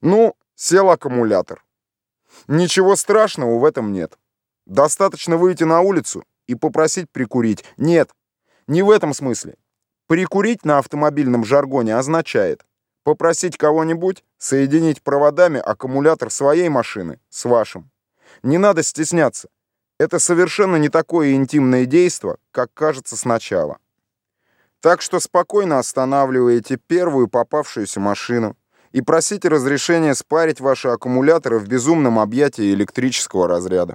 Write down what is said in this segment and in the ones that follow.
Ну, сел аккумулятор. Ничего страшного в этом нет. Достаточно выйти на улицу и попросить прикурить. Нет, не в этом смысле. Прикурить на автомобильном жаргоне означает попросить кого-нибудь соединить проводами аккумулятор своей машины с вашим. Не надо стесняться. Это совершенно не такое интимное действо, как кажется сначала. Так что спокойно останавливаете первую попавшуюся машину и просите разрешения спарить ваши аккумуляторы в безумном объятии электрического разряда.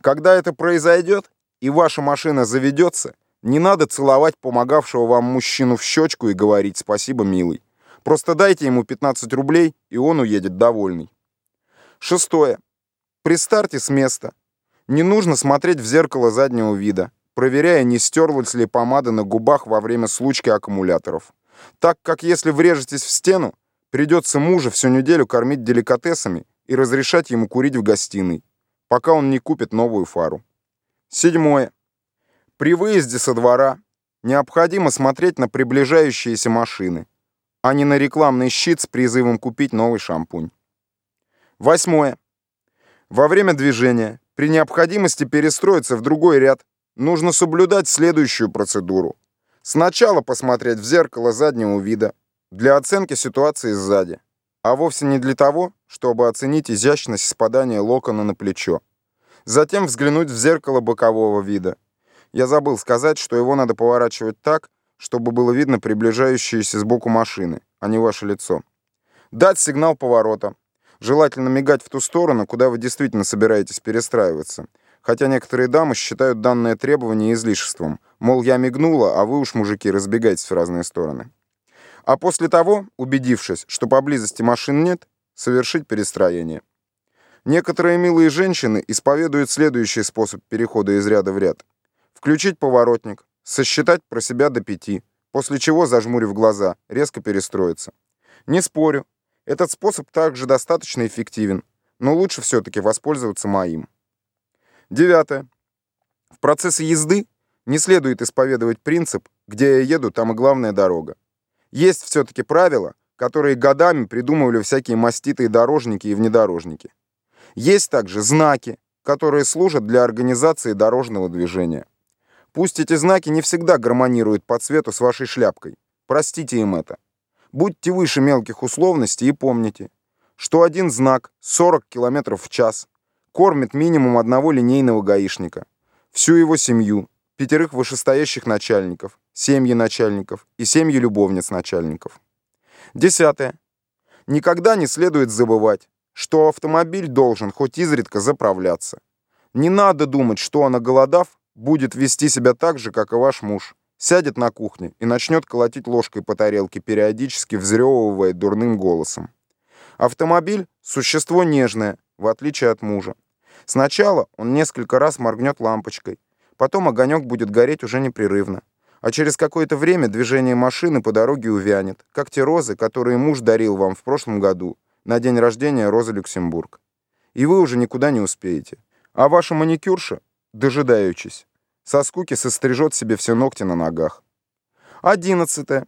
Когда это произойдет и ваша машина заведется, не надо целовать помогавшего вам мужчину в щечку и говорить «спасибо, милый». Просто дайте ему 15 рублей, и он уедет довольный. Шестое. При старте с места. Не нужно смотреть в зеркало заднего вида, проверяя, не стерлась ли помада на губах во время случки аккумуляторов. Так как если врежетесь в стену, придется мужа всю неделю кормить деликатесами и разрешать ему курить в гостиной, пока он не купит новую фару. Седьмое. При выезде со двора необходимо смотреть на приближающиеся машины, а не на рекламный щит с призывом купить новый шампунь. Восьмое. Во время движения, при необходимости перестроиться в другой ряд, нужно соблюдать следующую процедуру. Сначала посмотреть в зеркало заднего вида для оценки ситуации сзади, а вовсе не для того, чтобы оценить изящность спадания локона на плечо. Затем взглянуть в зеркало бокового вида – я забыл сказать, что его надо поворачивать так, чтобы было видно приближающиеся сбоку машины, а не ваше лицо. Дать сигнал поворота. Желательно мигать в ту сторону, куда вы действительно собираетесь перестраиваться. Хотя некоторые дамы считают данное требование излишеством. Мол, я мигнула, а вы уж, мужики, разбегайтесь в разные стороны. А после того, убедившись, что поблизости машин нет, совершить перестроение. Некоторые милые женщины исповедуют следующий способ перехода из ряда в ряд включить поворотник, сосчитать про себя до пяти, после чего, зажмурив глаза, резко перестроиться. Не спорю, этот способ также достаточно эффективен, но лучше все-таки воспользоваться моим. Девятое. В процессе езды не следует исповедовать принцип «где я еду, там и главная дорога». Есть все-таки правила, которые годами придумывали всякие маститые дорожники и внедорожники. Есть также знаки, которые служат для организации дорожного движения. Пусть эти знаки не всегда гармонируют по цвету с вашей шляпкой. Простите им это. Будьте выше мелких условностей и помните, что один знак 40 км в час кормит минимум одного линейного гаишника, всю его семью, пятерых вышестоящих начальников, семьи начальников и семьи любовниц начальников. Десятое. Никогда не следует забывать, что автомобиль должен хоть изредка заправляться. Не надо думать, что он, оголодав, будет вести себя так же, как и ваш муж. Сядет на кухне и начнет колотить ложкой по тарелке, периодически взрёвывая дурным голосом. Автомобиль – существо нежное, в отличие от мужа. Сначала он несколько раз моргнет лампочкой, потом огонек будет гореть уже непрерывно. А через какое-то время движение машины по дороге увянет, как те розы, которые муж дарил вам в прошлом году на день рождения Розы Люксембург. И вы уже никуда не успеете. А ваша маникюрша, дожидаючись, со скуки сострижет себе все ногти на ногах. Одиннадцатое.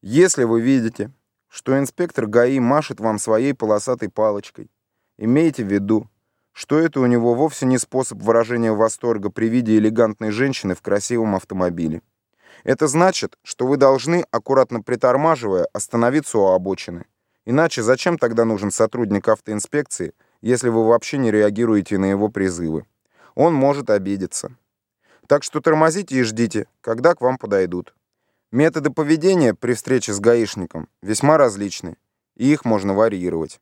Если вы видите, что инспектор ГАИ машет вам своей полосатой палочкой, имейте в виду, что это у него вовсе не способ выражения восторга при виде элегантной женщины в красивом автомобиле. Это значит, что вы должны, аккуратно притормаживая, остановиться у обочины. Иначе зачем тогда нужен сотрудник автоинспекции, если вы вообще не реагируете на его призывы? Он может обидеться. Так что тормозите и ждите, когда к вам подойдут. Методы поведения при встрече с гаишником весьма различны, и их можно варьировать.